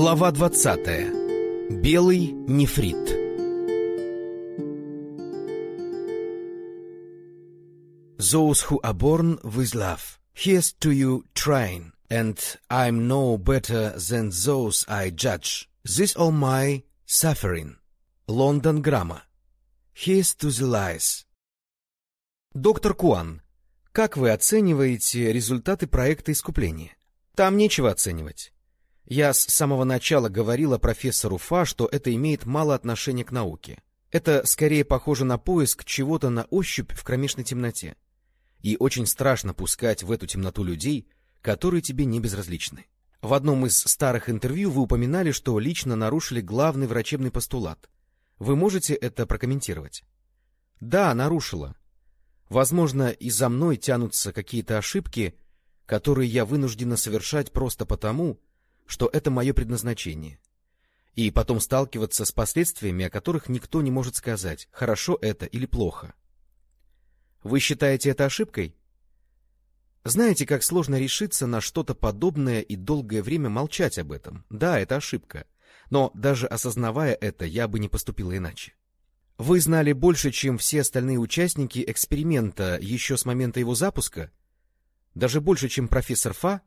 Глава 20. Белый нефрит. Those who are born with love. Here's to you train, and I'm no better than those I judge. This all my suffering. Лондон Грамма. Here's to the lies. Доктор Куан, как вы оцениваете результаты проекта искупления? Там нечего оценивать. Я с самого начала говорила профессору Фа, что это имеет мало отношения к науке. Это скорее похоже на поиск чего-то на ощупь в кромешной темноте. И очень страшно пускать в эту темноту людей, которые тебе не безразличны. В одном из старых интервью вы упоминали, что лично нарушили главный врачебный постулат. Вы можете это прокомментировать? Да, нарушила. Возможно, и за мной тянутся какие-то ошибки, которые я вынуждена совершать просто потому, что это мое предназначение. И потом сталкиваться с последствиями, о которых никто не может сказать, хорошо это или плохо. Вы считаете это ошибкой? Знаете, как сложно решиться на что-то подобное и долгое время молчать об этом? Да, это ошибка. Но даже осознавая это, я бы не поступила иначе. Вы знали больше, чем все остальные участники эксперимента еще с момента его запуска? Даже больше, чем профессор Фа?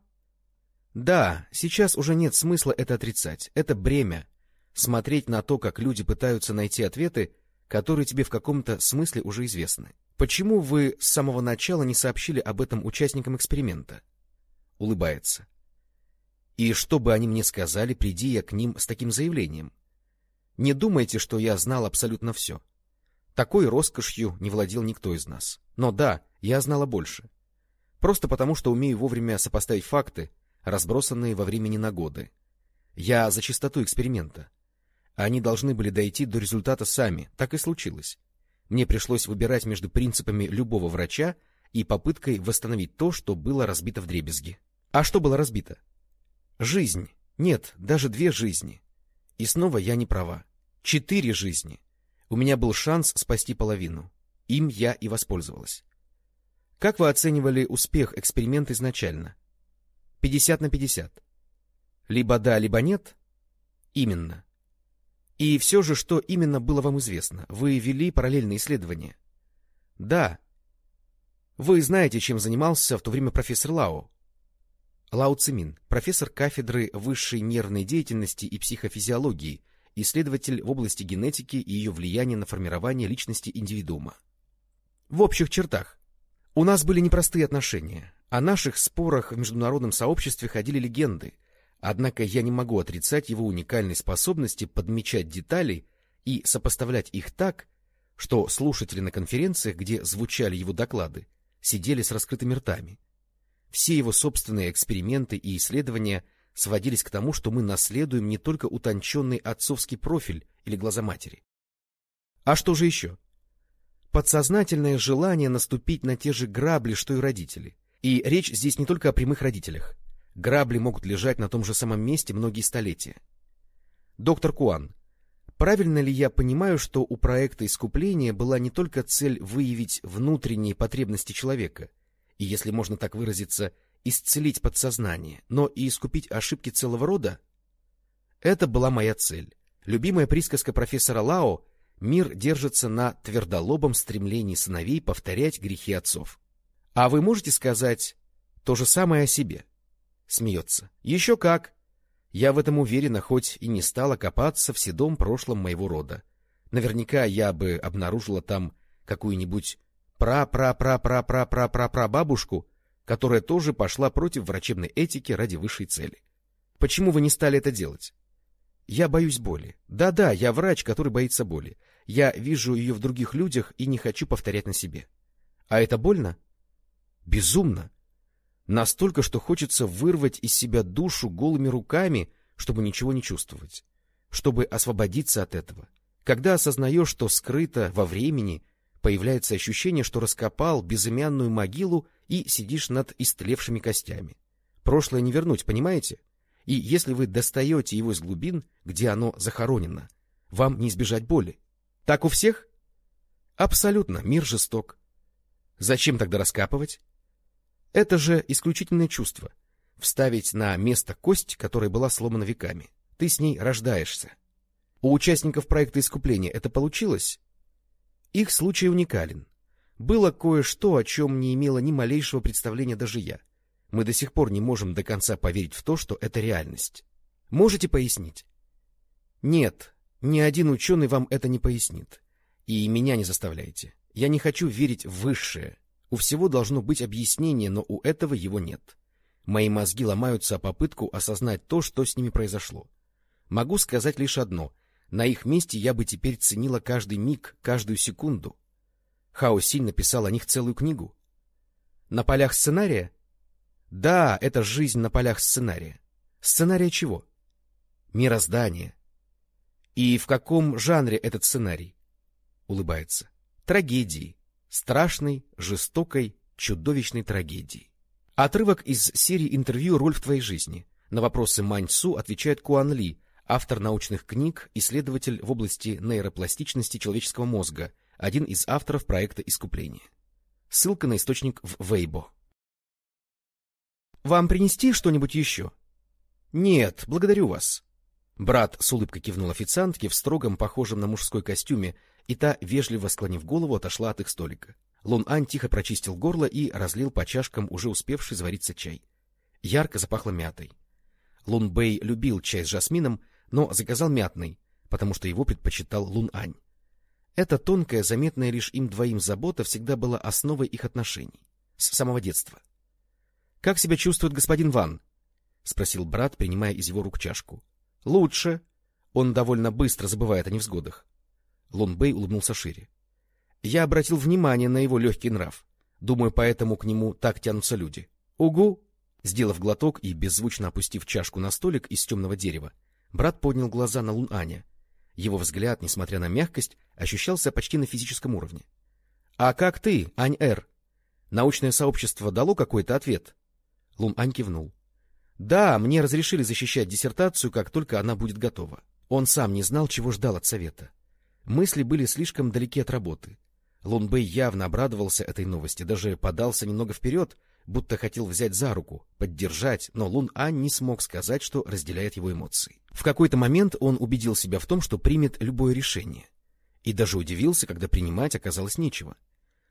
Да, сейчас уже нет смысла это отрицать. Это бремя. Смотреть на то, как люди пытаются найти ответы, которые тебе в каком-то смысле уже известны. Почему вы с самого начала не сообщили об этом участникам эксперимента? Улыбается. И что бы они мне сказали, приди я к ним с таким заявлением? Не думайте, что я знал абсолютно все. Такой роскошью не владел никто из нас. Но да, я знала больше. Просто потому, что умею вовремя сопоставить факты, разбросанные во времени на годы. Я за чистоту эксперимента. Они должны были дойти до результата сами, так и случилось. Мне пришлось выбирать между принципами любого врача и попыткой восстановить то, что было разбито в дребезги. А что было разбито? Жизнь. Нет, даже две жизни. И снова я не права. Четыре жизни. У меня был шанс спасти половину. Им я и воспользовалась. Как вы оценивали успех эксперимента изначально? 50 на 50. Либо да, либо нет? Именно. И все же, что именно было вам известно? Вы вели параллельные исследования? Да. Вы знаете, чем занимался в то время профессор Лао? Лао Цимин, профессор кафедры высшей нервной деятельности и психофизиологии, исследователь в области генетики и ее влияния на формирование личности индивидуума. В общих чертах. У нас были непростые отношения. О наших спорах в международном сообществе ходили легенды, однако я не могу отрицать его уникальной способности подмечать детали и сопоставлять их так, что слушатели на конференциях, где звучали его доклады, сидели с раскрытыми ртами. Все его собственные эксперименты и исследования сводились к тому, что мы наследуем не только утонченный отцовский профиль или глаза матери. А что же еще? Подсознательное желание наступить на те же грабли, что и родители. И речь здесь не только о прямых родителях. Грабли могут лежать на том же самом месте многие столетия. Доктор Куан, правильно ли я понимаю, что у проекта искупления была не только цель выявить внутренние потребности человека, и, если можно так выразиться, исцелить подсознание, но и искупить ошибки целого рода? Это была моя цель. Любимая присказка профессора Лао «Мир держится на твердолобом стремлении сыновей повторять грехи отцов». А вы можете сказать то же самое о себе? Смеется. Еще как. Я в этом уверена, хоть и не стала копаться в седом прошлом моего рода. Наверняка я бы обнаружила там какую-нибудь пра-пра-пра-пра-пра-пра-пра-бабушку, которая тоже пошла против врачебной этики ради высшей цели. Почему вы не стали это делать? Я боюсь боли. Да-да, я врач, который боится боли. Я вижу ее в других людях и не хочу повторять на себе. А это больно? Безумно. Настолько, что хочется вырвать из себя душу голыми руками, чтобы ничего не чувствовать, чтобы освободиться от этого. Когда осознаешь, что скрыто во времени, появляется ощущение, что раскопал безымянную могилу и сидишь над истлевшими костями. Прошлое не вернуть, понимаете? И если вы достаете его из глубин, где оно захоронено, вам не избежать боли. Так у всех? Абсолютно, мир жесток. Зачем тогда раскапывать? Это же исключительное чувство — вставить на место кость, которая была сломана веками. Ты с ней рождаешься. У участников проекта искупления это получилось? Их случай уникален. Было кое-что, о чем не имело ни малейшего представления даже я. Мы до сих пор не можем до конца поверить в то, что это реальность. Можете пояснить? Нет, ни один ученый вам это не пояснит. И меня не заставляйте. Я не хочу верить в высшее. У всего должно быть объяснение, но у этого его нет. Мои мозги ломаются о попытку осознать то, что с ними произошло. Могу сказать лишь одно. На их месте я бы теперь ценила каждый миг, каждую секунду. Хао написал о них целую книгу. На полях сценария? Да, это жизнь на полях сценария. Сценария чего? Мироздание. И в каком жанре этот сценарий? Улыбается. Трагедии. Страшной, жестокой, чудовищной трагедии. Отрывок из серии интервью «Роль в твоей жизни». На вопросы Мань Цу отвечает Куан Ли, автор научных книг, исследователь в области нейропластичности человеческого мозга, один из авторов проекта «Искупление». Ссылка на источник в Вейбо. «Вам принести что-нибудь еще?» «Нет, благодарю вас». Брат с улыбкой кивнул официантке в строгом, похожем на мужской костюме, и та, вежливо склонив голову, отошла от их столика. Лун Ань тихо прочистил горло и разлил по чашкам уже успевший завариться чай. Ярко запахло мятой. Лун Бэй любил чай с жасмином, но заказал мятный, потому что его предпочитал Лун Ань. Эта тонкая, заметная лишь им двоим забота всегда была основой их отношений. С самого детства. — Как себя чувствует господин Ван? — спросил брат, принимая из его рук чашку. — Лучше. Он довольно быстро забывает о невзгодах. Лун Бэй улыбнулся шире. Я обратил внимание на его легкий нрав. Думаю, поэтому к нему так тянутся люди. Угу! Сделав глоток и беззвучно опустив чашку на столик из темного дерева, брат поднял глаза на Лун Аня. Его взгляд, несмотря на мягкость, ощущался почти на физическом уровне. — А как ты, Ань-Эр? Научное сообщество дало какой-то ответ? Лун Ань кивнул. — Да, мне разрешили защищать диссертацию, как только она будет готова. Он сам не знал, чего ждал от совета. Мысли были слишком далеки от работы. Лун Бэй явно обрадовался этой новости, даже подался немного вперед, будто хотел взять за руку, поддержать, но Лун Ань не смог сказать, что разделяет его эмоции. В какой-то момент он убедил себя в том, что примет любое решение. И даже удивился, когда принимать оказалось нечего.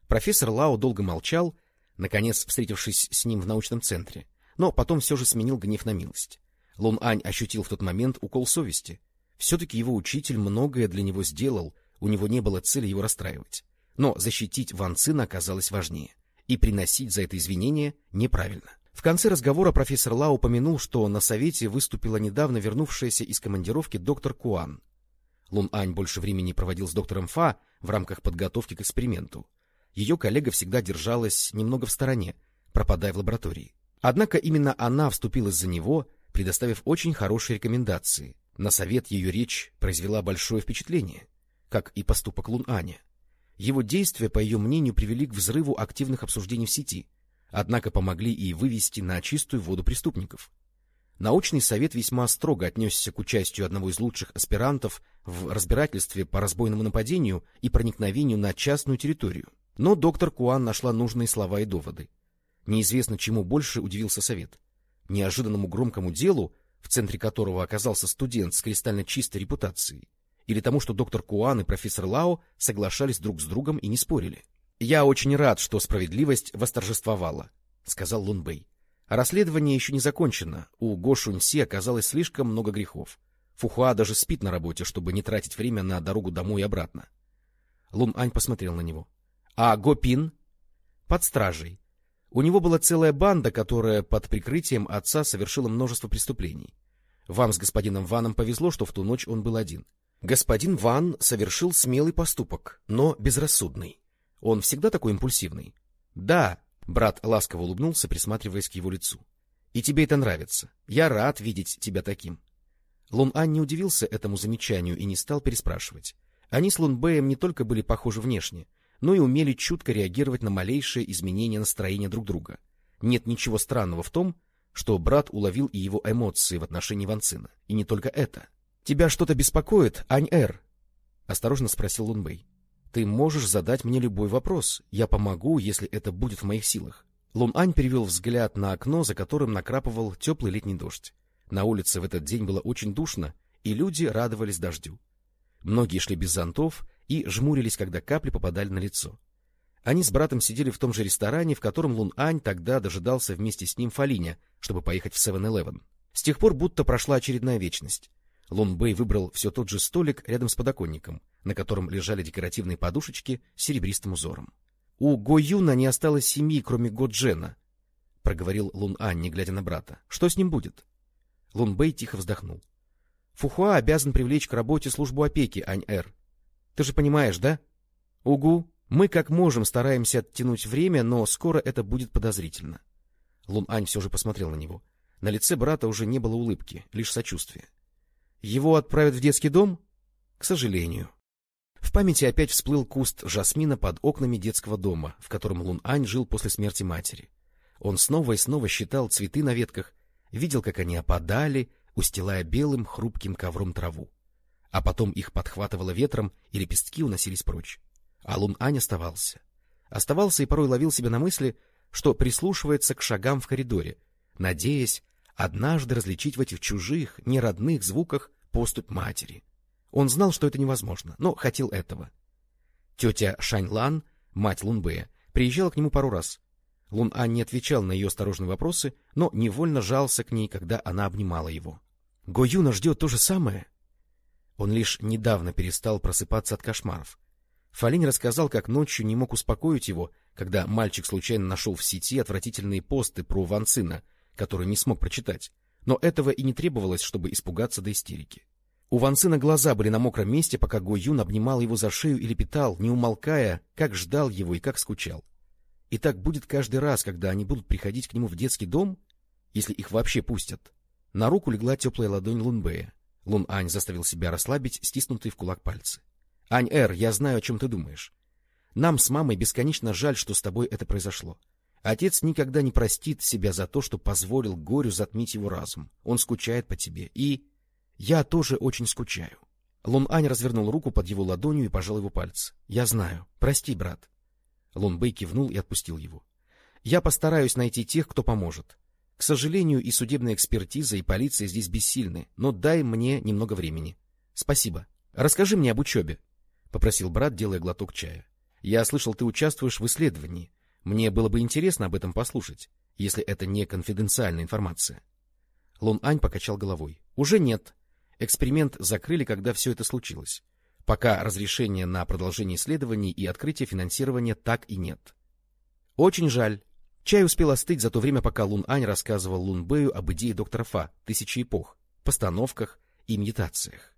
Профессор Лао долго молчал, наконец встретившись с ним в научном центре, но потом все же сменил гнев на милость. Лун Ань ощутил в тот момент укол совести. Все-таки его учитель многое для него сделал, у него не было цели его расстраивать. Но защитить Ван Цина оказалось важнее, и приносить за это извинения неправильно. В конце разговора профессор Ла упомянул, что на совете выступила недавно вернувшаяся из командировки доктор Куан. Лун Ань больше времени проводил с доктором Фа в рамках подготовки к эксперименту. Ее коллега всегда держалась немного в стороне, пропадая в лаборатории. Однако именно она вступилась за него, предоставив очень хорошие рекомендации. На совет ее речь произвела большое впечатление, как и поступок Лун Аня. Его действия, по ее мнению, привели к взрыву активных обсуждений в сети, однако помогли и вывести на чистую воду преступников. Научный совет весьма строго отнесся к участию одного из лучших аспирантов в разбирательстве по разбойному нападению и проникновению на частную территорию. Но доктор Куан нашла нужные слова и доводы. Неизвестно, чему больше удивился совет. Неожиданному громкому делу, в центре которого оказался студент с кристально чистой репутацией, или тому, что доктор Куан и профессор Лао соглашались друг с другом и не спорили. — Я очень рад, что справедливость восторжествовала, — сказал Лун Бэй. Расследование еще не закончено. У Го Шуньси оказалось слишком много грехов. Фухуа даже спит на работе, чтобы не тратить время на дорогу домой и обратно. Лун Ань посмотрел на него. — А Го Пин? — Под стражей. У него была целая банда, которая под прикрытием отца совершила множество преступлений. Вам с господином Ваном повезло, что в ту ночь он был один. — Господин Ван совершил смелый поступок, но безрассудный. Он всегда такой импульсивный? — Да, — брат ласково улыбнулся, присматриваясь к его лицу. — И тебе это нравится. Я рад видеть тебя таким. Лун Ан не удивился этому замечанию и не стал переспрашивать. Они с Лун Бэем не только были похожи внешне, но и умели чутко реагировать на малейшие изменения настроения друг друга. Нет ничего странного в том, что брат уловил и его эмоции в отношении Ван Цина. И не только это. — Тебя что-то беспокоит, Ань-Эр? — осторожно спросил Лунбэй. — Ты можешь задать мне любой вопрос. Я помогу, если это будет в моих силах. Лун Ань перевел взгляд на окно, за которым накрапывал теплый летний дождь. На улице в этот день было очень душно, и люди радовались дождю. Многие шли без зонтов и жмурились, когда капли попадали на лицо. Они с братом сидели в том же ресторане, в котором Лун Ань тогда дожидался вместе с ним Фалиня, чтобы поехать в 7-Eleven. С тех пор будто прошла очередная вечность. Лун Бэй выбрал все тот же столик рядом с подоконником, на котором лежали декоративные подушечки с серебристым узором. — У Го Юна не осталось семьи, кроме Го Джена, — проговорил Лун Ань, не глядя на брата. — Что с ним будет? Лун Бэй тихо вздохнул. — Фухуа обязан привлечь к работе службу опеки, Ань-Эр. Ты же понимаешь, да? — Угу. Мы как можем стараемся оттянуть время, но скоро это будет подозрительно. Лун Ань все же посмотрел на него. На лице брата уже не было улыбки, лишь сочувствие. Его отправят в детский дом? К сожалению. В памяти опять всплыл куст жасмина под окнами детского дома, в котором Лун Ань жил после смерти матери. Он снова и снова считал цветы на ветках, видел, как они опадали, устилая белым хрупким ковром траву. А потом их подхватывало ветром, и лепестки уносились прочь. А Лун Ань оставался. Оставался и порой ловил себя на мысли, что прислушивается к шагам в коридоре, надеясь однажды различить в этих чужих, неродных звуках поступь матери. Он знал, что это невозможно, но хотел этого. Тетя Шань Лан, мать Лунбэя, приезжала к нему пару раз. Лун Ань не отвечал на ее осторожные вопросы, но невольно жался к ней, когда она обнимала его. Го Юна ждет то же самое. Он лишь недавно перестал просыпаться от кошмаров. Фалинь рассказал, как ночью не мог успокоить его, когда мальчик случайно нашел в сети отвратительные посты про Ван Цина, которые не смог прочитать. Но этого и не требовалось, чтобы испугаться до истерики. У Ван Цина глаза были на мокром месте, пока Го Юн обнимал его за шею и лепетал, не умолкая, как ждал его и как скучал. И так будет каждый раз, когда они будут приходить к нему в детский дом, если их вообще пустят. На руку легла теплая ладонь Лунбея. Лун Ань заставил себя расслабить стиснутые в кулак пальцы. Ань-Эр, я знаю, о чем ты думаешь. Нам с мамой бесконечно жаль, что с тобой это произошло. Отец никогда не простит себя за то, что позволил горю затмить его разум. Он скучает по тебе. И я тоже очень скучаю. Лун Ань развернул руку под его ладонью и пожал его пальцы. — Я знаю. Прости, брат. Лун Бэй кивнул и отпустил его. — Я постараюсь найти тех, кто поможет. К сожалению, и судебная экспертиза, и полиция здесь бессильны, но дай мне немного времени. Спасибо. Расскажи мне об учебе. — попросил брат, делая глоток чая. — Я слышал, ты участвуешь в исследовании. Мне было бы интересно об этом послушать, если это не конфиденциальная информация. Лун Ань покачал головой. — Уже нет. Эксперимент закрыли, когда все это случилось. Пока разрешения на продолжение исследований и открытие финансирования так и нет. — Очень жаль. Чай успел остыть за то время, пока Лун Ань рассказывал Лун Бэю об идее доктора Фа «Тысячи эпох», постановках и медитациях.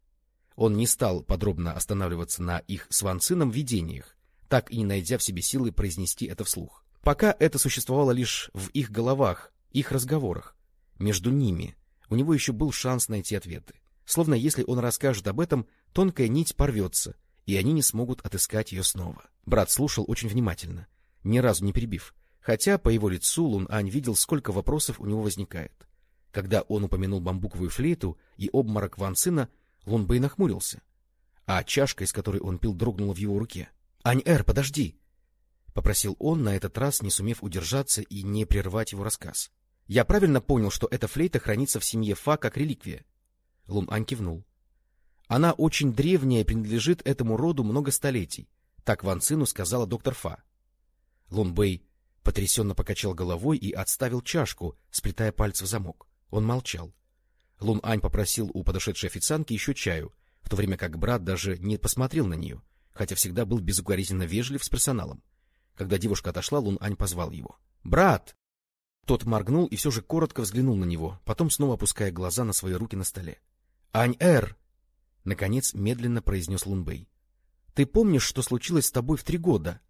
Он не стал подробно останавливаться на их с Ван Цином видениях, так и не найдя в себе силы произнести это вслух. Пока это существовало лишь в их головах, их разговорах. Между ними у него еще был шанс найти ответы. Словно если он расскажет об этом, тонкая нить порвется, и они не смогут отыскать ее снова. Брат слушал очень внимательно, ни разу не перебив, хотя по его лицу Лун Ань видел, сколько вопросов у него возникает. Когда он упомянул бамбуковую флейту и обморок Ван Цина, Лун Бэй нахмурился, а чашка, из которой он пил, дрогнула в его руке. — Ань-Эр, подожди! — попросил он, на этот раз не сумев удержаться и не прервать его рассказ. — Я правильно понял, что эта флейта хранится в семье Фа как реликвия? Лун Ань кивнул. — Она очень древняя и принадлежит этому роду много столетий, так Ван Цину сказала доктор Фа. Лун Бэй потрясенно покачал головой и отставил чашку, сплетая пальцы в замок. Он молчал. Лун Ань попросил у подошедшей официантки еще чаю, в то время как брат даже не посмотрел на нее, хотя всегда был безукоризненно вежлив с персоналом. Когда девушка отошла, Лун Ань позвал его. «Брат!» Тот моргнул и все же коротко взглянул на него, потом снова опуская глаза на свои руки на столе. «Ань-Эр!» — наконец медленно произнес Лун Бэй. «Ты помнишь, что случилось с тобой в три года?»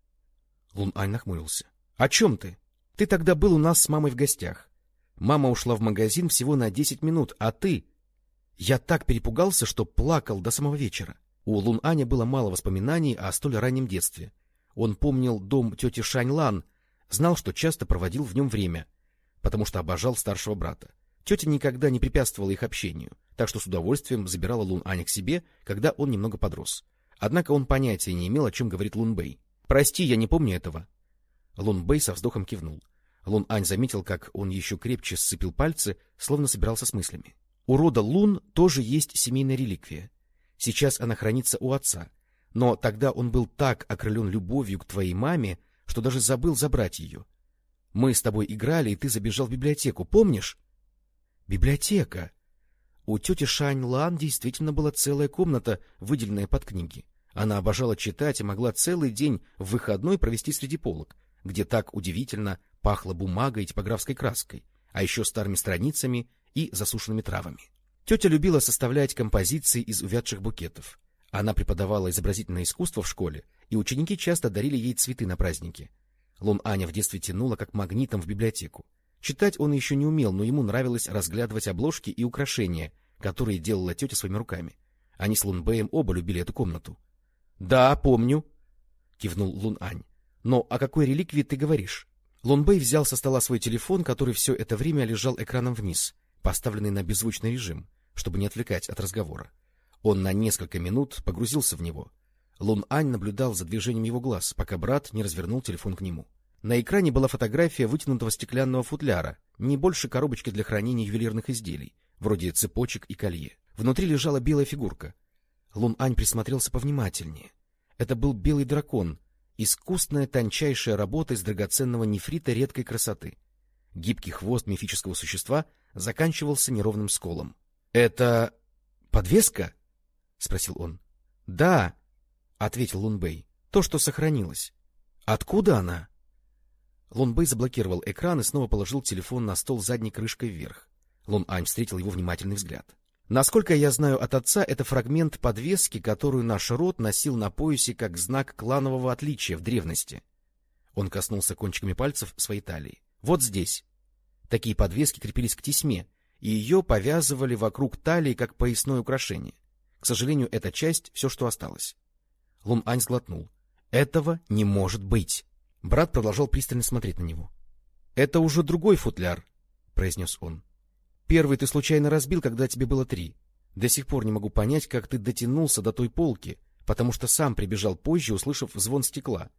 Лун Ань нахмурился. «О чем ты? Ты тогда был у нас с мамой в гостях. Мама ушла в магазин всего на десять минут, а ты... Я так перепугался, что плакал до самого вечера. У Лун Аня было мало воспоминаний о столь раннем детстве. Он помнил дом тети Шань Лан, знал, что часто проводил в нем время, потому что обожал старшего брата. Тетя никогда не препятствовала их общению, так что с удовольствием забирала Лун Аня к себе, когда он немного подрос. Однако он понятия не имел, о чем говорит Лун Бэй. «Прости, я не помню этого». Лун Бэй со вздохом кивнул. Лун Ань заметил, как он еще крепче сцепил пальцы, словно собирался с мыслями. У рода Лун тоже есть семейная реликвия. Сейчас она хранится у отца, но тогда он был так окрылен любовью к твоей маме, что даже забыл забрать ее. Мы с тобой играли, и ты забежал в библиотеку, помнишь? Библиотека. У тети Шань Лан действительно была целая комната, выделенная под книги. Она обожала читать и могла целый день в выходной провести среди полок, где так удивительно пахло бумагой и типографской краской, а еще старыми страницами и засушенными травами. Тетя любила составлять композиции из увядших букетов. Она преподавала изобразительное искусство в школе, и ученики часто дарили ей цветы на праздники. Лун Аня в детстве тянула как магнитом в библиотеку. Читать он еще не умел, но ему нравилось разглядывать обложки и украшения, которые делала тетя своими руками. Они с Лун Бэем оба любили эту комнату. — Да, помню, — кивнул Лун Ань. — Но о какой реликвии ты говоришь? Лун Бэй взял со стола свой телефон, который все это время лежал экраном вниз, поставленный на беззвучный режим, чтобы не отвлекать от разговора. Он на несколько минут погрузился в него. Лун Ань наблюдал за движением его глаз, пока брат не развернул телефон к нему. На экране была фотография вытянутого стеклянного футляра, не больше коробочки для хранения ювелирных изделий, вроде цепочек и колье. Внутри лежала белая фигурка. Лун Ань присмотрелся повнимательнее. Это был белый дракон, искусная тончайшая работа из драгоценного нефрита редкой красоты. Гибкий хвост мифического существа заканчивался неровным сколом. — Это подвеска? — спросил он. — Да, — ответил Лунбэй, — то, что сохранилось. — Откуда она? Лунбэй заблокировал экран и снова положил телефон на стол задней крышкой вверх. Лун Ань встретил его внимательный взгляд. Насколько я знаю от отца, это фрагмент подвески, которую наш род носил на поясе как знак кланового отличия в древности. Он коснулся кончиками пальцев своей талии. Вот здесь. Такие подвески крепились к тесьме, и ее повязывали вокруг талии как поясное украшение. К сожалению, эта часть — все, что осталось. Лун Ань сглотнул. Этого не может быть. Брат продолжал пристально смотреть на него. — Это уже другой футляр, — произнес он. Первый ты случайно разбил, когда тебе было три. До сих пор не могу понять, как ты дотянулся до той полки, потому что сам прибежал позже, услышав звон стекла.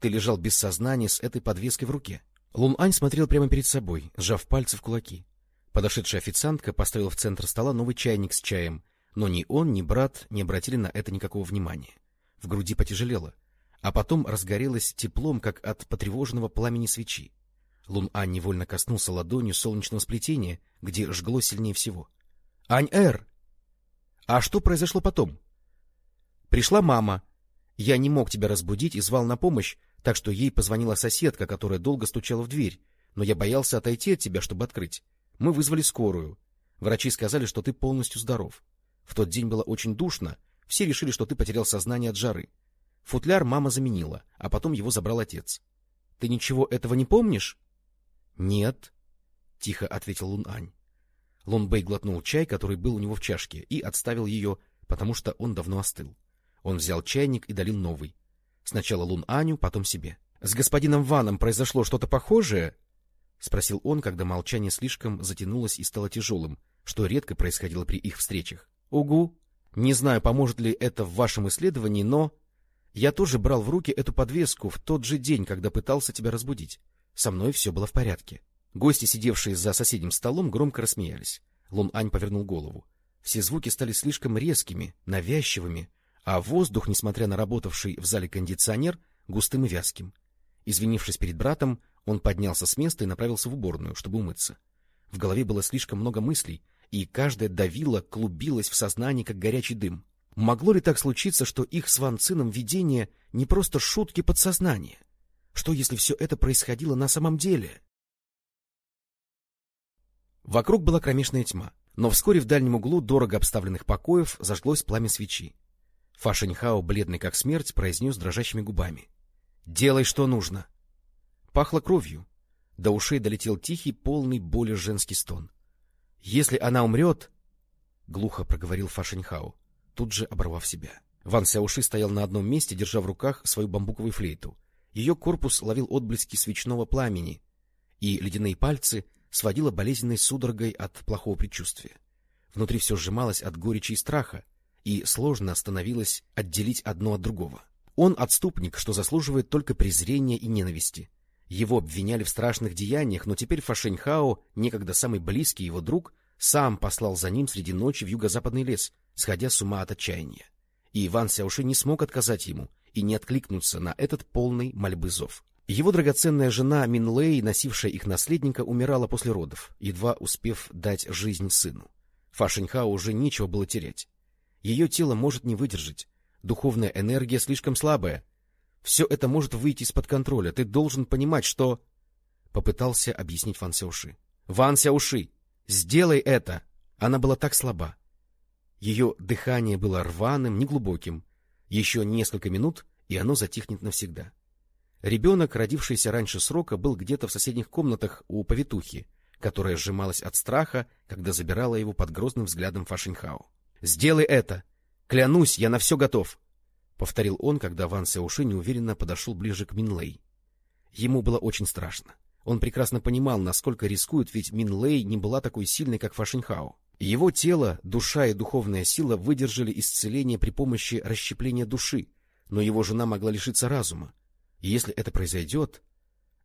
Ты лежал без сознания с этой подвеской в руке. Лун Ань смотрел прямо перед собой, сжав пальцы в кулаки. Подошедшая официантка поставила в центр стола новый чайник с чаем, но ни он, ни брат не обратили на это никакого внимания. В груди потяжелело, а потом разгорелось теплом, как от потревоженного пламени свечи. Лун-Ань невольно коснулся ладонью солнечного сплетения, где жгло сильнее всего. — Ань-Эр! А что произошло потом? — Пришла мама. Я не мог тебя разбудить и звал на помощь, так что ей позвонила соседка, которая долго стучала в дверь, но я боялся отойти от тебя, чтобы открыть. Мы вызвали скорую. Врачи сказали, что ты полностью здоров. В тот день было очень душно, все решили, что ты потерял сознание от жары. Футляр мама заменила, а потом его забрал отец. Ты ничего этого не помнишь? — Нет, — тихо ответил Лун-Ань. Лун-Бэй глотнул чай, который был у него в чашке, и отставил ее, потому что он давно остыл. Он взял чайник и долил новый. Сначала Лун-Аню, потом себе. — С господином Ваном произошло что-то похожее? — спросил он, когда молчание слишком затянулось и стало тяжелым, что редко происходило при их встречах. — Угу. Не знаю, поможет ли это в вашем исследовании, но... Я тоже брал в руки эту подвеску в тот же день, когда пытался тебя разбудить. Со мной все было в порядке. Гости, сидевшие за соседним столом, громко рассмеялись. Лун Ань повернул голову. Все звуки стали слишком резкими, навязчивыми, а воздух, несмотря на работавший в зале кондиционер, густым и вязким. Извинившись перед братом, он поднялся с места и направился в уборную, чтобы умыться. В голове было слишком много мыслей, и каждая давила, клубилась в сознании, как горячий дым. Могло ли так случиться, что их с Ван Цином видение не просто шутки подсознания? Что, если все это происходило на самом деле? Вокруг была кромешная тьма, но вскоре в дальнем углу дорого обставленных покоев зажглось пламя свечи. Фа Шаньхао, бледный как смерть, произнес дрожащими губами. — Делай, что нужно. Пахло кровью. До ушей долетел тихий, полный боли женский стон. — Если она умрет... — глухо проговорил Фа Шаньхао, тут же оборвав себя. Ван Сяуши стоял на одном месте, держа в руках свою бамбуковую флейту. Ее корпус ловил отблески свечного пламени, и ледяные пальцы сводило болезненной судорогой от плохого предчувствия. Внутри все сжималось от горечи и страха, и сложно становилось отделить одно от другого. Он отступник, что заслуживает только презрения и ненависти. Его обвиняли в страшных деяниях, но теперь Фашеньхао, некогда самый близкий его друг, сам послал за ним среди ночи в юго-западный лес, сходя с ума от отчаяния. И Иван Сяуши не смог отказать ему и не откликнуться на этот полный мольбы зов. Его драгоценная жена Минлей, носившая их наследника, умирала после родов, едва успев дать жизнь сыну. Фашеньхао уже нечего было терять. Ее тело может не выдержать, духовная энергия слишком слабая. Все это может выйти из-под контроля. Ты должен понимать, что... Попытался объяснить Ван Сяуши. — Ван Сяуши, сделай это! Она была так слаба. Ее дыхание было рваным, неглубоким. Еще несколько минут, и оно затихнет навсегда. Ребенок, родившийся раньше срока, был где-то в соседних комнатах у повитухи, которая сжималась от страха, когда забирала его под грозным взглядом Фашинхао. — Сделай это! Клянусь, я на все готов! — повторил он, когда Ван Сяуши неуверенно подошел ближе к Минлей. Ему было очень страшно. Он прекрасно понимал, насколько рискует, ведь Минлей не была такой сильной, как Фашинхао. Его тело, душа и духовная сила выдержали исцеление при помощи расщепления души, но его жена могла лишиться разума. И если это произойдет...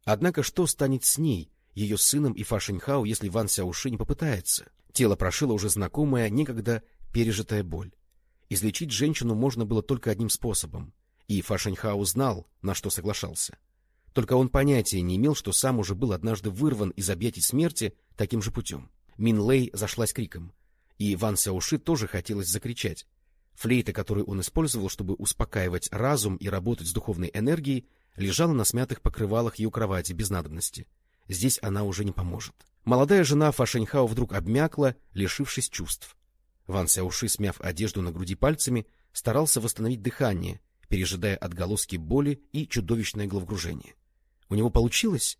Однако что станет с ней, ее сыном и Фашинхао, если Ван Сяуши не попытается? Тело прошило уже знакомая, некогда пережитая боль. Излечить женщину можно было только одним способом, и Фашинхао знал, на что соглашался. Только он понятия не имел, что сам уже был однажды вырван из объятий смерти таким же путем. Мин Лэй зашлась криком, и Ван Сяуши тоже хотелось закричать. Флейта, которую он использовал, чтобы успокаивать разум и работать с духовной энергией, лежала на смятых покрывалах ее кровати без надобности. Здесь она уже не поможет. Молодая жена Фашеньхао вдруг обмякла, лишившись чувств. Ван Сяуши, смяв одежду на груди пальцами, старался восстановить дыхание, пережидая отголоски боли и чудовищное головокружение. У него получилось?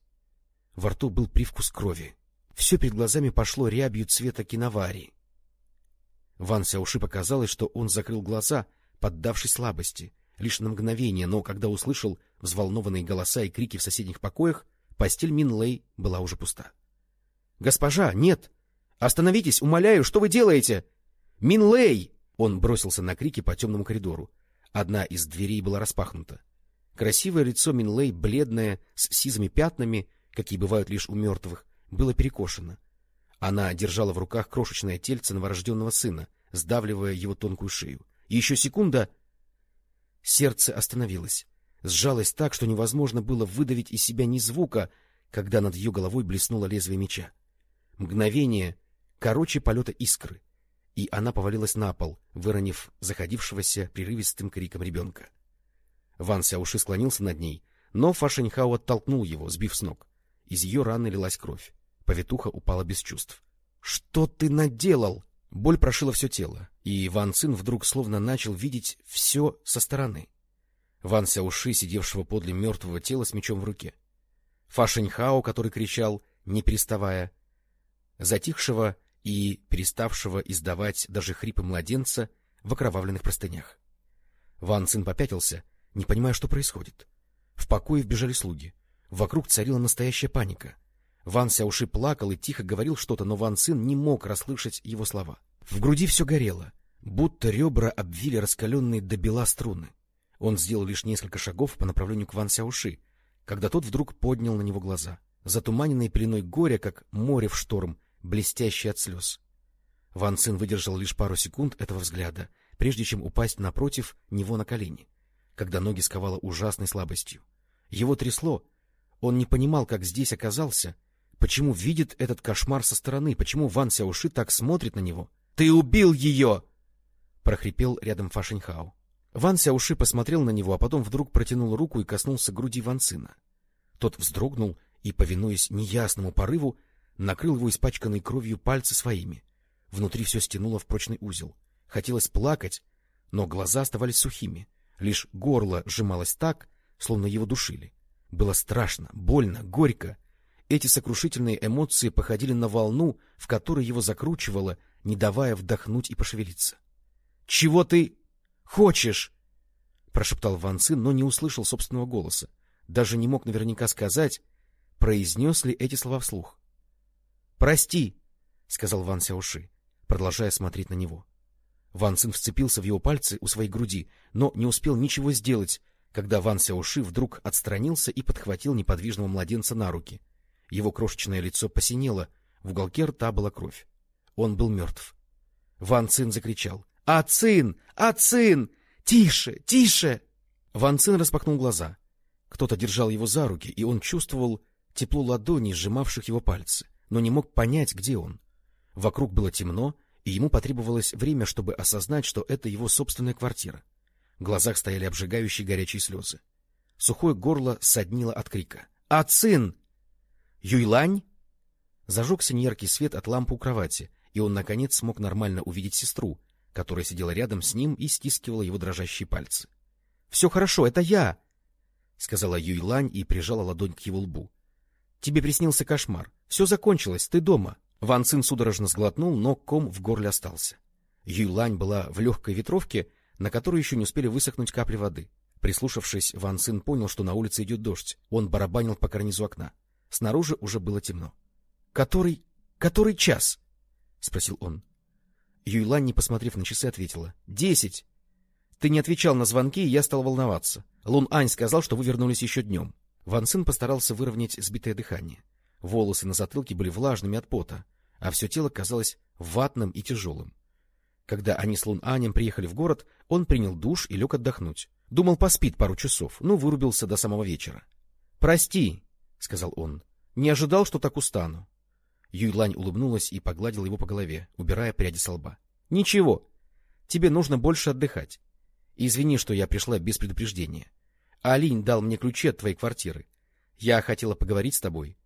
Во рту был привкус крови. Все перед глазами пошло рябью цвета киноварии. Ван Сяуши показалось, что он закрыл глаза, поддавшись слабости, лишь на мгновение, но когда услышал взволнованные голоса и крики в соседних покоях, постель Мин Лэй была уже пуста. — Госпожа, нет! Остановитесь, умоляю, что вы делаете? — Мин Лэй! Он бросился на крики по темному коридору. Одна из дверей была распахнута. Красивое лицо Минлей, бледное, с сизыми пятнами, какие бывают лишь у мертвых, было перекошено. Она держала в руках крошечное тельце новорожденного сына, сдавливая его тонкую шею. И еще секунда... Сердце остановилось, сжалось так, что невозможно было выдавить из себя ни звука, когда над ее головой блеснуло лезвие меча. Мгновение, короче полета искры, и она повалилась на пол, выронив заходившегося прерывистым криком ребенка. Ван Сяуши склонился над ней, но Фашеньхао оттолкнул его, сбив с ног. Из ее раны лилась кровь. Повитуха упала без чувств. — Что ты наделал? Боль прошила все тело, и Ван Цин вдруг словно начал видеть все со стороны. Ван Сяуши, сидевшего подле мертвого тела с мечом в руке. Фашеньхао, который кричал, не переставая. Затихшего и переставшего издавать даже хрипы младенца в окровавленных простынях. Ван Цин попятился, не понимая, что происходит. В покое вбежали слуги. Вокруг царила настоящая паника. Ван Сяуши плакал и тихо говорил что-то, но Ван Цин не мог расслышать его слова. В груди все горело, будто ребра обвили раскаленные до бела струны. Он сделал лишь несколько шагов по направлению к Ван Сяуши, когда тот вдруг поднял на него глаза, затуманенные пеленой горя, как море в шторм, блестящие от слез. Ван Цин выдержал лишь пару секунд этого взгляда, прежде чем упасть напротив него на колени когда ноги сковало ужасной слабостью. Его трясло. Он не понимал, как здесь оказался, почему видит этот кошмар со стороны, почему Ван Сяуши так смотрит на него. — Ты убил ее! — прохрипел рядом Фашеньхао. Ван Сяуши посмотрел на него, а потом вдруг протянул руку и коснулся груди Ван Цина. Тот вздрогнул и, повинуясь неясному порыву, накрыл его испачканной кровью пальцы своими. Внутри все стянуло в прочный узел. Хотелось плакать, но глаза оставались сухими. Лишь горло сжималось так, словно его душили. Было страшно, больно, горько. Эти сокрушительные эмоции походили на волну, в которой его закручивало, не давая вдохнуть и пошевелиться. — Чего ты хочешь? — прошептал Ван Цин, но не услышал собственного голоса. Даже не мог наверняка сказать, произнес ли эти слова вслух. — Прости, — сказал Ван Сяуши, продолжая смотреть на него. Ван Цин вцепился в его пальцы у своей груди, но не успел ничего сделать, когда Ван Сяоши вдруг отстранился и подхватил неподвижного младенца на руки. Его крошечное лицо посинело, в уголке рта была кровь. Он был мертв. Ван Цин закричал. — Ацин! Ацин! Тише! Тише! Ван Цин распахнул глаза. Кто-то держал его за руки, и он чувствовал тепло ладоней, сжимавших его пальцы, но не мог понять, где он. Вокруг было темно, и ему потребовалось время, чтобы осознать, что это его собственная квартира. В глазах стояли обжигающие горячие слезы. Сухое горло соднило от крика. «Ацин!» «Юйлань?» Зажегся неяркий свет от лампы у кровати, и он, наконец, смог нормально увидеть сестру, которая сидела рядом с ним и стискивала его дрожащие пальцы. — Все хорошо, это я! — сказала Юйлань и прижала ладонь к его лбу. — Тебе приснился кошмар. Все закончилось, ты дома. Ван Цин судорожно сглотнул, но ком в горле остался. Юйлань была в легкой ветровке, на которой еще не успели высохнуть капли воды. Прислушавшись, Ван Цин понял, что на улице идет дождь. Он барабанил по карнизу окна. Снаружи уже было темно. — Который... который час? — спросил он. Юйлань, не посмотрев на часы, ответила. — Десять. Ты не отвечал на звонки, и я стал волноваться. Лун Ань сказал, что вы вернулись еще днем. Ван Цин постарался выровнять сбитое дыхание. Волосы на затылке были влажными от пота, а все тело казалось ватным и тяжелым. Когда они с Лун Анем приехали в город, он принял душ и лег отдохнуть. Думал, поспит пару часов, но вырубился до самого вечера. — Прости, — сказал он, — не ожидал, что так устану. Юйлань улыбнулась и погладила его по голове, убирая пряди со лба. — Ничего, тебе нужно больше отдыхать. Извини, что я пришла без предупреждения. Алинь дал мне ключи от твоей квартиры. Я хотела поговорить с тобой.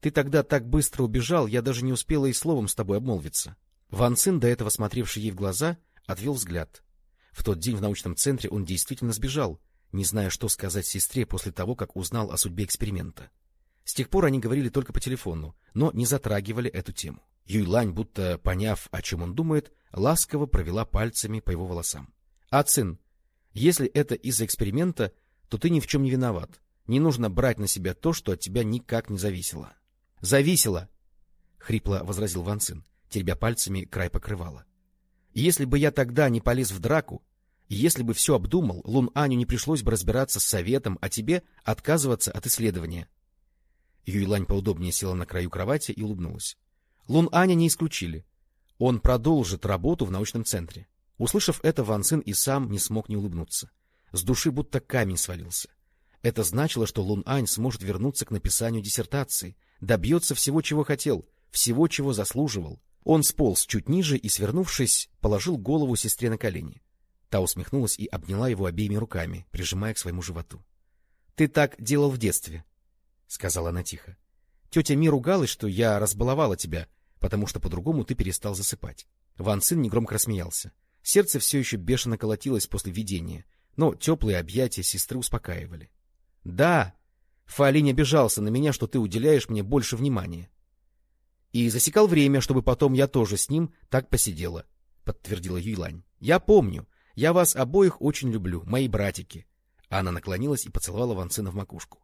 Ты тогда так быстро убежал, я даже не успела и словом с тобой обмолвиться. Ван Цин, до этого смотревший ей в глаза, отвел взгляд. В тот день в научном центре он действительно сбежал, не зная, что сказать сестре после того, как узнал о судьбе эксперимента. С тех пор они говорили только по телефону, но не затрагивали эту тему. Юйлань, будто поняв, о чем он думает, ласково провела пальцами по его волосам. — Ацин, если это из-за эксперимента, то ты ни в чем не виноват. Не нужно брать на себя то, что от тебя никак не зависело. — Зависело! — хрипло возразил Ван Цин, теребя пальцами край покрывала. — Если бы я тогда не полез в драку, если бы все обдумал, Лун Аню не пришлось бы разбираться с советом, а тебе отказываться от исследования. Юйлань поудобнее села на краю кровати и улыбнулась. Лун Аня не исключили. Он продолжит работу в научном центре. Услышав это, Ван Цин и сам не смог не улыбнуться. С души будто камень свалился. Это значило, что Лун Ань сможет вернуться к написанию диссертации, добьется всего, чего хотел, всего, чего заслуживал. Он сполз чуть ниже и, свернувшись, положил голову сестре на колени. Та усмехнулась и обняла его обеими руками, прижимая к своему животу. — Ты так делал в детстве, — сказала она тихо. — Тетя Ми ругалась, что я разбаловала тебя, потому что по-другому ты перестал засыпать. Ван Цин негромко рассмеялся. Сердце все еще бешено колотилось после видения, но теплые объятия сестры успокаивали. — Да, Фалинь обижался на меня, что ты уделяешь мне больше внимания. — И засекал время, чтобы потом я тоже с ним так посидела, — подтвердила Юйлань. — Я помню. Я вас обоих очень люблю, мои братики. Она наклонилась и поцеловала Ван Цина в макушку. —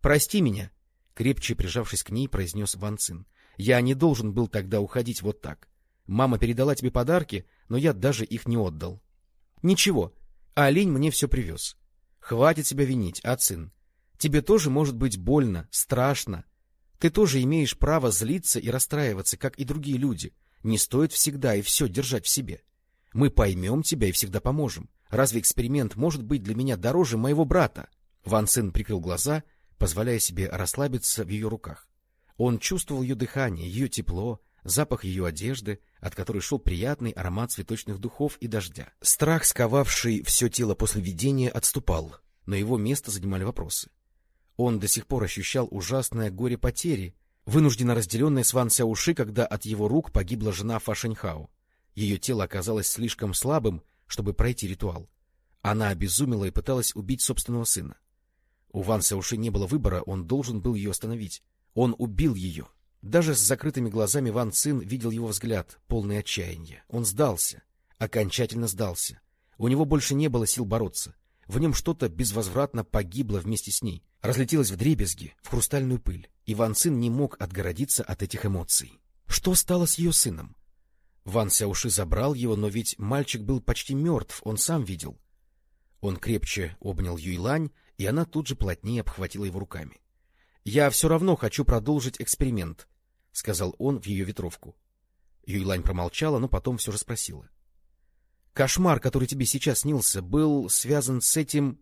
Прости меня, — крепче прижавшись к ней, произнес Ван Цин. — Я не должен был тогда уходить вот так. Мама передала тебе подарки, но я даже их не отдал. — Ничего, а олень мне все привез. Хватит себя винить, а сын. Тебе тоже может быть больно, страшно. Ты тоже имеешь право злиться и расстраиваться, как и другие люди. Не стоит всегда и все держать в себе. Мы поймем тебя и всегда поможем. Разве эксперимент может быть для меня дороже моего брата? Ван Цин прикрыл глаза позволяя себе расслабиться в ее руках. Он чувствовал ее дыхание, ее тепло, запах ее одежды, от которой шел приятный аромат цветочных духов и дождя. Страх, сковавший все тело после видения, отступал, но его место занимали вопросы. Он до сих пор ощущал ужасное горе потери, вынужденно разделенное с Ван Сяуши, когда от его рук погибла жена Фа Шэньхао. Ее тело оказалось слишком слабым, чтобы пройти ритуал. Она обезумела и пыталась убить собственного сына. У Ванса уши не было выбора, он должен был ее остановить. Он убил ее. Даже с закрытыми глазами Ван Цин видел его взгляд, полный отчаяния. Он сдался, окончательно сдался. У него больше не было сил бороться. В нем что-то безвозвратно погибло вместе с ней, разлетелось в дребезги, в хрустальную пыль. И Ван Цин не мог отгородиться от этих эмоций. Что стало с ее сыном? Ван Сяуши забрал его, но ведь мальчик был почти мертв, он сам видел. Он крепче обнял Юйлань и она тут же плотнее обхватила его руками. — Я все равно хочу продолжить эксперимент, — сказал он в ее ветровку. Юйлань промолчала, но потом все же спросила. — Кошмар, который тебе сейчас снился, был связан с этим...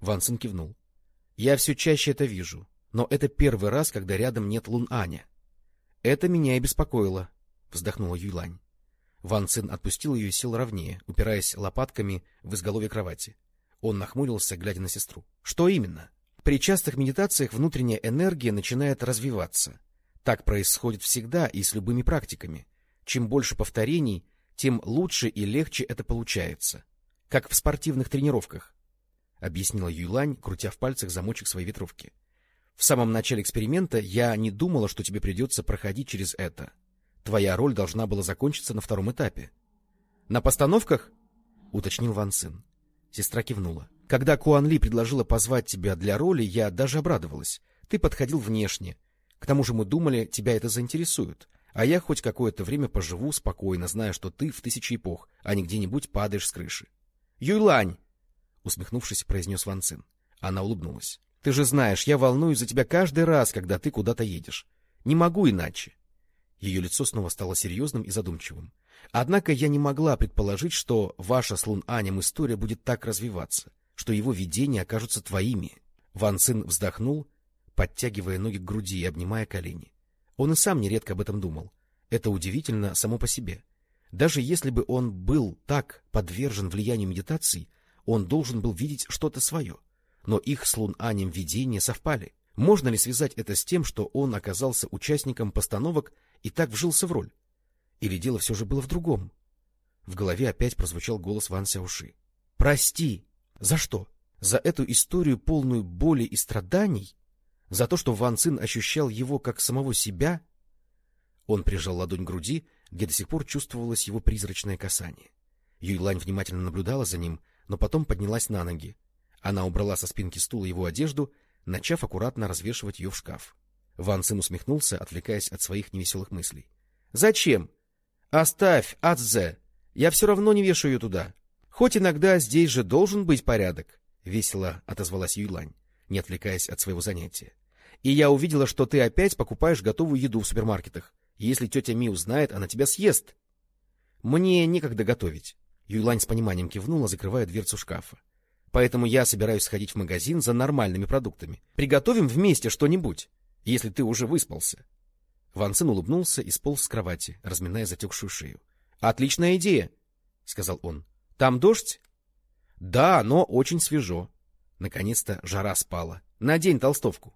Ван Цин кивнул. — Я все чаще это вижу, но это первый раз, когда рядом нет Лун Аня. — Это меня и беспокоило, — вздохнула Юйлань. Ван Цин отпустил ее и сел ровнее, упираясь лопатками в изголовье кровати. Он нахмурился, глядя на сестру. — Что именно? При частых медитациях внутренняя энергия начинает развиваться. Так происходит всегда и с любыми практиками. Чем больше повторений, тем лучше и легче это получается. Как в спортивных тренировках, — объяснила Юйлань, крутя в пальцах замочек своей ветровки. — В самом начале эксперимента я не думала, что тебе придется проходить через это. Твоя роль должна была закончиться на втором этапе. — На постановках? — уточнил Ван Цин. Сестра кивнула. Когда Куан Ли предложила позвать тебя для роли, я даже обрадовалась. Ты подходил внешне. К тому же мы думали, тебя это заинтересует. А я хоть какое-то время поживу спокойно, зная, что ты в тысячи эпох, а не где-нибудь падаешь с крыши. — Юйлань! — усмехнувшись, произнес Ван Цин. Она улыбнулась. — Ты же знаешь, я волнуюсь за тебя каждый раз, когда ты куда-то едешь. Не могу иначе. Ее лицо снова стало серьезным и задумчивым. Однако я не могла предположить, что ваша с Лун Анем история будет так развиваться что его видения окажутся твоими. Ван Цин вздохнул, подтягивая ноги к груди и обнимая колени. Он и сам нередко об этом думал. Это удивительно само по себе. Даже если бы он был так подвержен влиянию медитаций, он должен был видеть что-то свое. Но их с Лун Анем видения совпали. Можно ли связать это с тем, что он оказался участником постановок и так вжился в роль? Или дело все же было в другом? В голове опять прозвучал голос Ван Сяуши. — Прости! За что? За эту историю, полную боли и страданий? За то, что Ван Цин ощущал его как самого себя? Он прижал ладонь к груди, где до сих пор чувствовалось его призрачное касание. Юйлань внимательно наблюдала за ним, но потом поднялась на ноги. Она убрала со спинки стула его одежду, начав аккуратно развешивать ее в шкаф. Ван Цин усмехнулся, отвлекаясь от своих невеселых мыслей. — Зачем? — Оставь, Ацзе! Я все равно не вешаю ее туда. Хоть иногда здесь же должен быть порядок, — весело отозвалась Юйлань, не отвлекаясь от своего занятия. — И я увидела, что ты опять покупаешь готовую еду в супермаркетах. Если тетя Ми узнает, она тебя съест. — Мне некогда готовить. Юйлань с пониманием кивнула, закрывая дверцу шкафа. — Поэтому я собираюсь сходить в магазин за нормальными продуктами. Приготовим вместе что-нибудь, если ты уже выспался. Ван Цин улыбнулся и сполз с кровати, разминая затекшую шею. — Отличная идея, — сказал он. Там дождь? Да, но очень свежо. Наконец-то жара спала. Надень толстовку.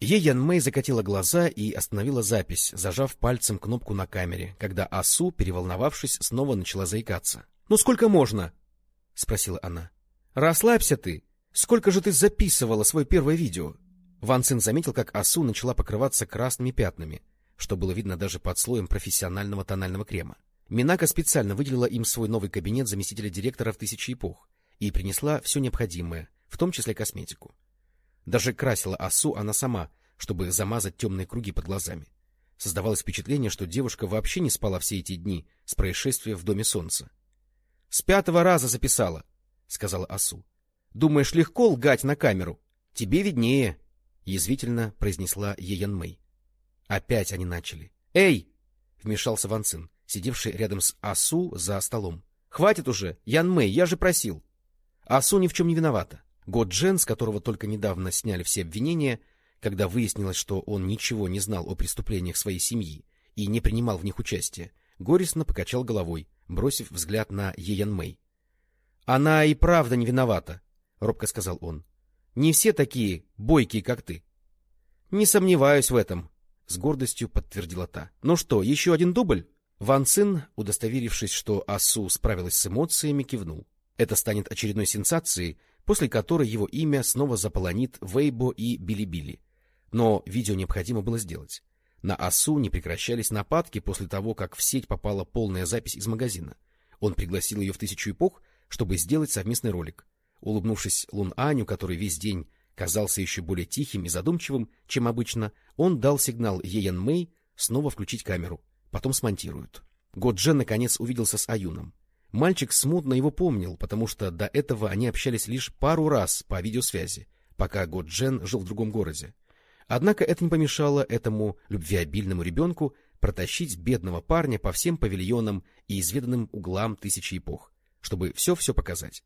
Е Ян Мэй закатила глаза и остановила запись, зажав пальцем кнопку на камере, когда Асу, переволновавшись, снова начала заикаться. — Ну сколько можно? — спросила она. — Расслабься ты. Сколько же ты записывала свое первое видео? Ван Цин заметил, как Асу начала покрываться красными пятнами, что было видно даже под слоем профессионального тонального крема. Минака специально выделила им свой новый кабинет заместителя директора в тысячи эпох и принесла все необходимое, в том числе косметику. Даже красила осу она сама, чтобы замазать темные круги под глазами. Создавалось впечатление, что девушка вообще не спала все эти дни с происшествия в Доме Солнца. — С пятого раза записала, — сказала Асу. — Думаешь, легко лгать на камеру? Тебе виднее, — язвительно произнесла Еян Мэй. Опять они начали. — Эй! — вмешался Ван Цин сидевший рядом с Асу за столом. — Хватит уже, Ян Мэй, я же просил. Асу ни в чем не виновата. Год Джен, с которого только недавно сняли все обвинения, когда выяснилось, что он ничего не знал о преступлениях своей семьи и не принимал в них участия, горестно покачал головой, бросив взгляд на Еян Мэй. — Она и правда не виновата, — робко сказал он. — Не все такие бойкие, как ты. — Не сомневаюсь в этом, — с гордостью подтвердила та. — Ну что, еще один дубль? Ван Цин, удостоверившись, что Асу справилась с эмоциями, кивнул. Это станет очередной сенсацией, после которой его имя снова заполонит Вейбо и Билибили. Но видео необходимо было сделать. На Асу не прекращались нападки после того, как в сеть попала полная запись из магазина. Он пригласил ее в тысячу эпох, чтобы сделать совместный ролик. Улыбнувшись Лун Аню, который весь день казался еще более тихим и задумчивым, чем обычно, он дал сигнал Еян Мэй снова включить камеру — потом смонтируют. Годжен наконец увиделся с Аюном. Мальчик смутно его помнил, потому что до этого они общались лишь пару раз по видеосвязи, пока Годжен жил в другом городе. Однако это не помешало этому любвеобильному ребенку протащить бедного парня по всем павильонам и изведанным углам тысячи эпох, чтобы все-все показать.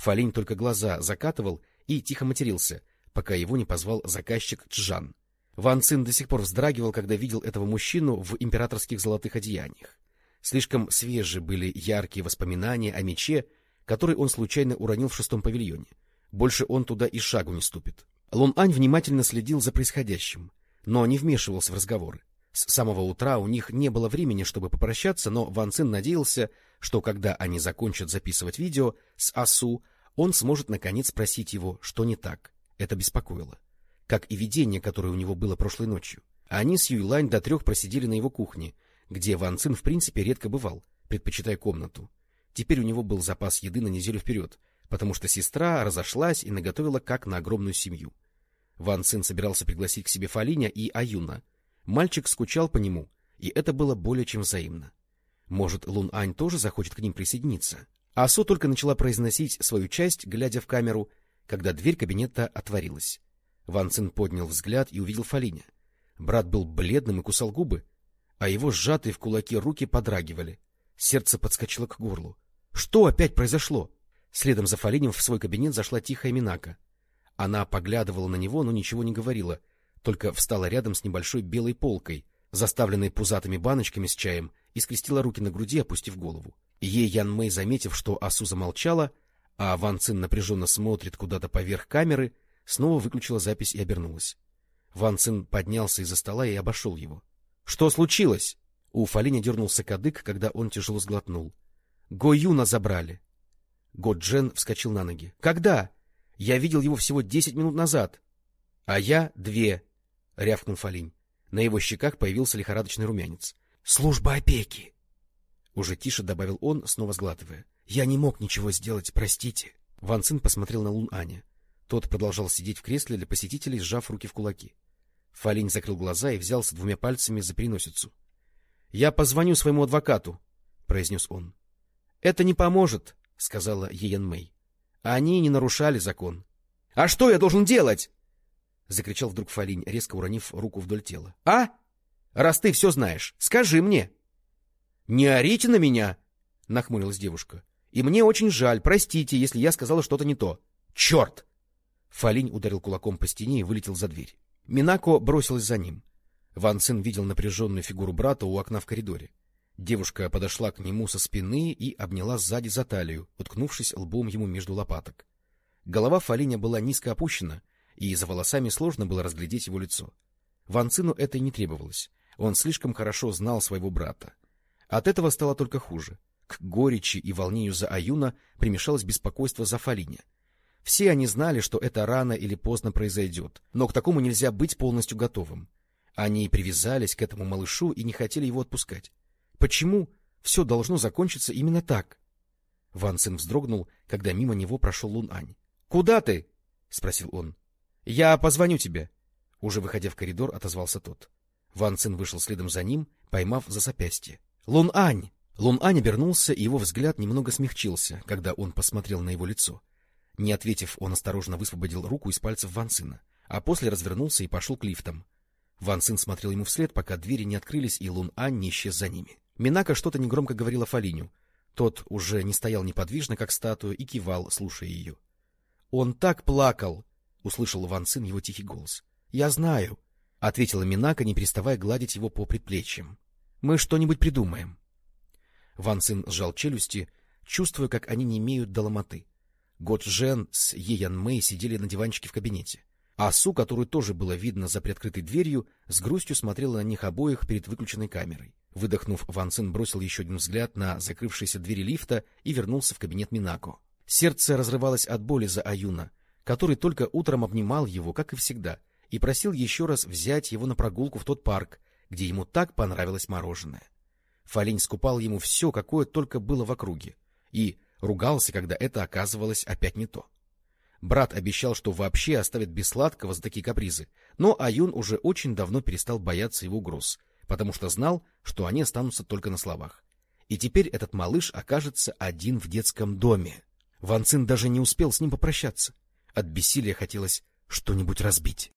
Фалинь только глаза закатывал и тихо матерился, пока его не позвал заказчик Чжан. Ван Цин до сих пор вздрагивал, когда видел этого мужчину в императорских золотых одеяниях. Слишком свежи были яркие воспоминания о мече, который он случайно уронил в шестом павильоне. Больше он туда и шагу не ступит. Лун Ань внимательно следил за происходящим, но не вмешивался в разговоры. С самого утра у них не было времени, чтобы попрощаться, но Ван Цин надеялся, что когда они закончат записывать видео с Асу, он сможет наконец спросить его, что не так. Это беспокоило. Как и видение, которое у него было прошлой ночью. Они с Юйлань до трех просидели на его кухне, где Ван Цин в принципе редко бывал, предпочитая комнату. Теперь у него был запас еды на неделю вперед, потому что сестра разошлась и наготовила как на огромную семью. Ван Цин собирался пригласить к себе Фалиня и Аюна, Мальчик скучал по нему, и это было более чем взаимно. Может, Лун Ань тоже захочет к ним присоединиться? Асу только начала произносить свою часть, глядя в камеру, когда дверь кабинета отворилась. Ван Цин поднял взгляд и увидел Фалиня. Брат был бледным и кусал губы, а его сжатые в кулаки руки подрагивали. Сердце подскочило к горлу. Что опять произошло? Следом за Фалинем в свой кабинет зашла тихая Минака. Она поглядывала на него, но ничего не говорила, только встала рядом с небольшой белой полкой, заставленной пузатыми баночками с чаем, и скрестила руки на груди, опустив голову. Ей Ян Мэй, заметив, что Асу замолчала, а Ван Цин напряженно смотрит куда-то поверх камеры, снова выключила запись и обернулась. Ван Цин поднялся из-за стола и обошел его. — Что случилось? У Фалиня дернулся кадык, когда он тяжело сглотнул. — Го Юна забрали. Го Джен вскочил на ноги. — Когда? Я видел его всего десять минут назад. — А я — две, — рявкнул Фалинь. На его щеках появился лихорадочный румянец. — Служба опеки! Уже тише добавил он, снова сглатывая. — Я не мог ничего сделать, простите. Ван Цин посмотрел на Лун Аня. Тот продолжал сидеть в кресле для посетителей, сжав руки в кулаки. Фалинь закрыл глаза и взялся двумя пальцами за переносицу. — Я позвоню своему адвокату, — произнес он. — Это не поможет, — сказала Йен Мэй. — Они не нарушали закон. — А что я должен делать? — закричал вдруг Фалинь, резко уронив руку вдоль тела. — А? Раз ты все знаешь, скажи мне. — Не орите на меня! — нахмурилась девушка. — И мне очень жаль, простите, если я сказала что-то не то. — Черт! Фалинь ударил кулаком по стене и вылетел за дверь. Минако бросилась за ним. Ван Цин видел напряженную фигуру брата у окна в коридоре. Девушка подошла к нему со спины и обняла сзади за талию, уткнувшись лбом ему между лопаток. Голова Фалиня была низко опущена, и за волосами сложно было разглядеть его лицо. Ван Цину это и не требовалось. Он слишком хорошо знал своего брата. От этого стало только хуже. К горечи и волнению за Аюна примешалось беспокойство за Фалиня. Все они знали, что это рано или поздно произойдет, но к такому нельзя быть полностью готовым. Они привязались к этому малышу и не хотели его отпускать. Почему все должно закончиться именно так? Ван Цин вздрогнул, когда мимо него прошел Лун Ань. — Куда ты? — спросил он. — Я позвоню тебе. Уже выходя в коридор, отозвался тот. Ван Цин вышел следом за ним, поймав за запястье. — Лун Ань! Лун Ань обернулся, и его взгляд немного смягчился, когда он посмотрел на его лицо. Не ответив, он осторожно высвободил руку из пальцев Ван Цина, а после развернулся и пошел к лифтам. Ван Цин смотрел ему вслед, пока двери не открылись, и Лун Ань не исчез за ними. Минака что-то негромко говорила Фалиню. Тот уже не стоял неподвижно, как статуя, и кивал, слушая ее. — Он так плакал! — услышал Ван Цин его тихий голос. — Я знаю, — ответила Минака, не переставая гладить его по предплечьям. — Мы что-нибудь придумаем. Ван Цин сжал челюсти, чувствуя, как они не имеют до ломоты. Гот Жен с Еян Мэй сидели на диванчике в кабинете. А Су, которую тоже было видно за приоткрытой дверью, с грустью смотрела на них обоих перед выключенной камерой. Выдохнув, Ван Цин бросил еще один взгляд на закрывшиеся двери лифта и вернулся в кабинет Минако. Сердце разрывалось от боли за Аюна, который только утром обнимал его, как и всегда, и просил еще раз взять его на прогулку в тот парк, где ему так понравилось мороженое. Фалинь скупал ему все, какое только было в округе, и ругался, когда это оказывалось опять не то. Брат обещал, что вообще оставит без сладкого за такие капризы, но Аюн уже очень давно перестал бояться его угроз, потому что знал, что они останутся только на словах. И теперь этот малыш окажется один в детском доме. Ван Цин даже не успел с ним попрощаться. От бессилия хотелось что-нибудь разбить.